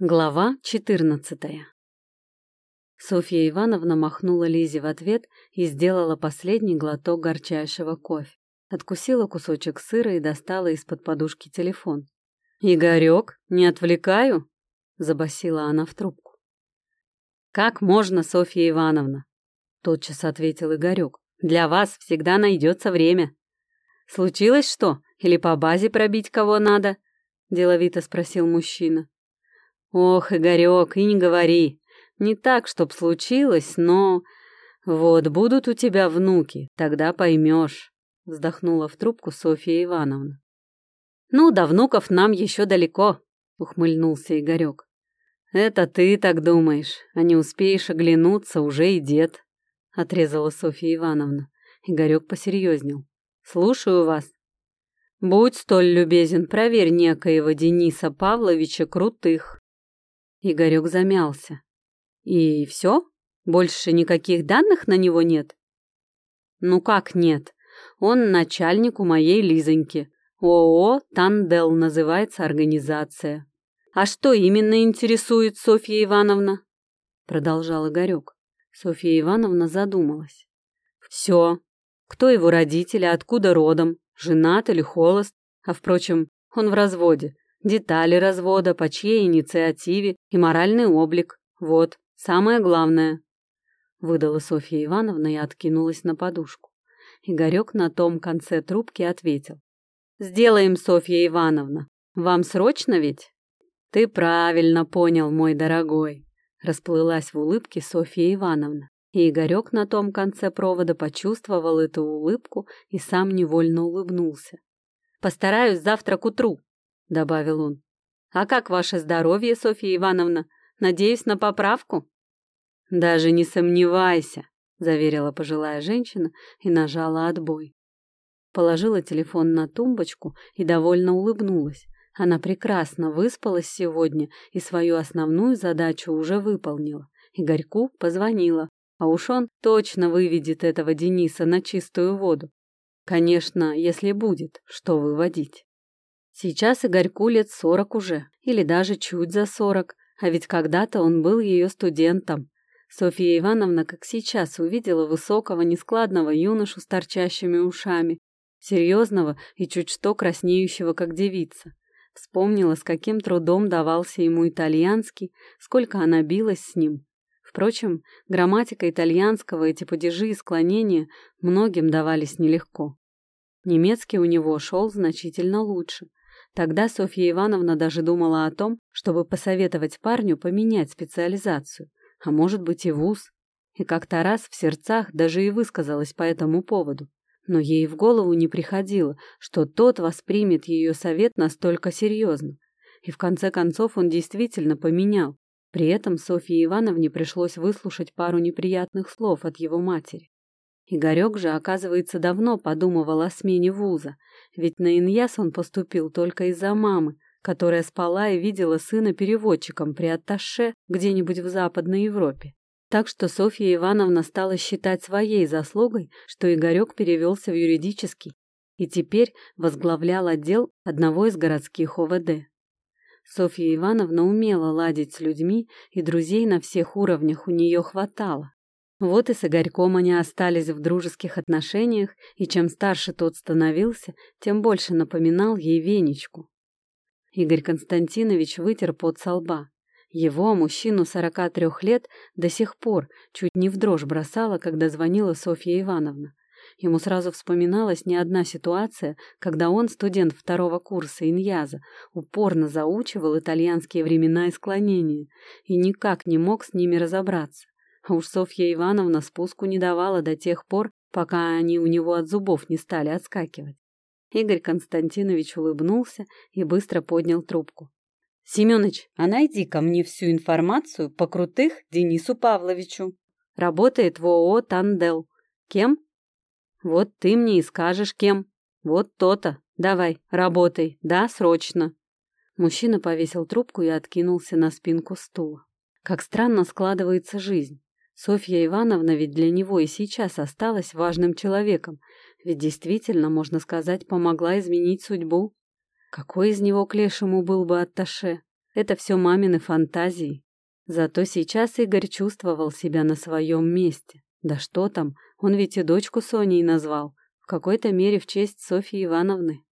Глава 14 Софья Ивановна махнула Лизе в ответ и сделала последний глоток горчайшего кофе. Откусила кусочек сыра и достала из-под подушки телефон. «Игорек, не отвлекаю?» — забасила она в трубку. «Как можно, Софья Ивановна?» — тотчас ответил Игорек. «Для вас всегда найдется время». «Случилось что? Или по базе пробить кого надо?» — деловито спросил мужчина. Ох, Игорек, и не говори. Не так, чтоб случилось, но... Вот, будут у тебя внуки, тогда поймешь. Вздохнула в трубку Софья Ивановна. Ну, до внуков нам еще далеко, ухмыльнулся Игорек. Это ты так думаешь, а не успеешь оглянуться, уже и дед, отрезала Софья Ивановна. Игорек посерьезнел. Слушаю вас. Будь столь любезен, проверь некоего Дениса Павловича Крутых. Игорек замялся. И все? Больше никаких данных на него нет? Ну как нет? Он начальник у моей Лизоньки. ООО «Тандел» называется организация. А что именно интересует Софья Ивановна? Продолжал Игорек. Софья Ивановна задумалась. Все. Кто его родители, откуда родом, женат или холост? А впрочем, он в разводе. Детали развода, по чьей инициативе и моральный облик. Вот, самое главное. Выдала Софья Ивановна и откинулась на подушку. Игорек на том конце трубки ответил. «Сделаем, Софья Ивановна. Вам срочно ведь?» «Ты правильно понял, мой дорогой», — расплылась в улыбке Софья Ивановна. И Игорек на том конце провода почувствовал эту улыбку и сам невольно улыбнулся. «Постараюсь завтра к утру», — добавил он. «А как ваше здоровье, Софья Ивановна? Надеюсь на поправку?» «Даже не сомневайся», — заверила пожилая женщина и нажала отбой. Положила телефон на тумбочку и довольно улыбнулась. Она прекрасно выспалась сегодня и свою основную задачу уже выполнила. Игорьку позвонила, а уж он точно выведет этого Дениса на чистую воду. Конечно, если будет, что выводить. Сейчас Игорьку лет сорок уже, или даже чуть за сорок, а ведь когда-то он был ее студентом. Софья Ивановна, как сейчас, увидела высокого, нескладного юношу с торчащими ушами, серьезного и чуть что краснеющего, как девица. Вспомнила, с каким трудом давался ему итальянский, сколько она билась с ним. Впрочем, грамматика итальянского, эти падежи и склонения многим давались нелегко. Немецкий у него шел значительно лучше. Тогда Софья Ивановна даже думала о том, чтобы посоветовать парню поменять специализацию, а может быть и вуз. И как-то раз в сердцах даже и высказалась по этому поводу. Но ей в голову не приходило, что тот воспримет ее совет настолько серьезно. И в конце концов он действительно поменял. При этом Софье Ивановне пришлось выслушать пару неприятных слов от его матери. Игорек же, оказывается, давно подумывал о смене вуза, ведь на Иньяс он поступил только из-за мамы, которая спала и видела сына переводчиком при атташе где-нибудь в Западной Европе. Так что Софья Ивановна стала считать своей заслугой, что Игорек перевелся в юридический и теперь возглавлял отдел одного из городских ОВД. Софья Ивановна умела ладить с людьми, и друзей на всех уровнях у нее хватало. Вот и с Игорьком они остались в дружеских отношениях, и чем старше тот становился, тем больше напоминал ей Венечку. Игорь Константинович вытер пот со лба. Его, мужчину 43 лет, до сих пор чуть не в дрожь бросала, когда звонила Софья Ивановна. Ему сразу вспоминалась не одна ситуация, когда он, студент второго курса Иньяза, упорно заучивал итальянские времена и склонения и никак не мог с ними разобраться. Уж Софья Ивановна спуску не давала до тех пор, пока они у него от зубов не стали отскакивать. Игорь Константинович улыбнулся и быстро поднял трубку. «Семёныч, а найди ко мне всю информацию по крутых Денису Павловичу. Работает в ООО «Тандел». Кем? Вот ты мне и скажешь, кем. Вот то-то. Давай, работай. Да, срочно». Мужчина повесил трубку и откинулся на спинку стула. Как странно складывается жизнь. Софья Ивановна ведь для него и сейчас осталась важным человеком, ведь действительно, можно сказать, помогла изменить судьбу. Какой из него к лешему был бы атташе? Это все мамины фантазии. Зато сейчас Игорь чувствовал себя на своем месте. Да что там, он ведь и дочку Соней назвал. В какой-то мере в честь Софьи Ивановны.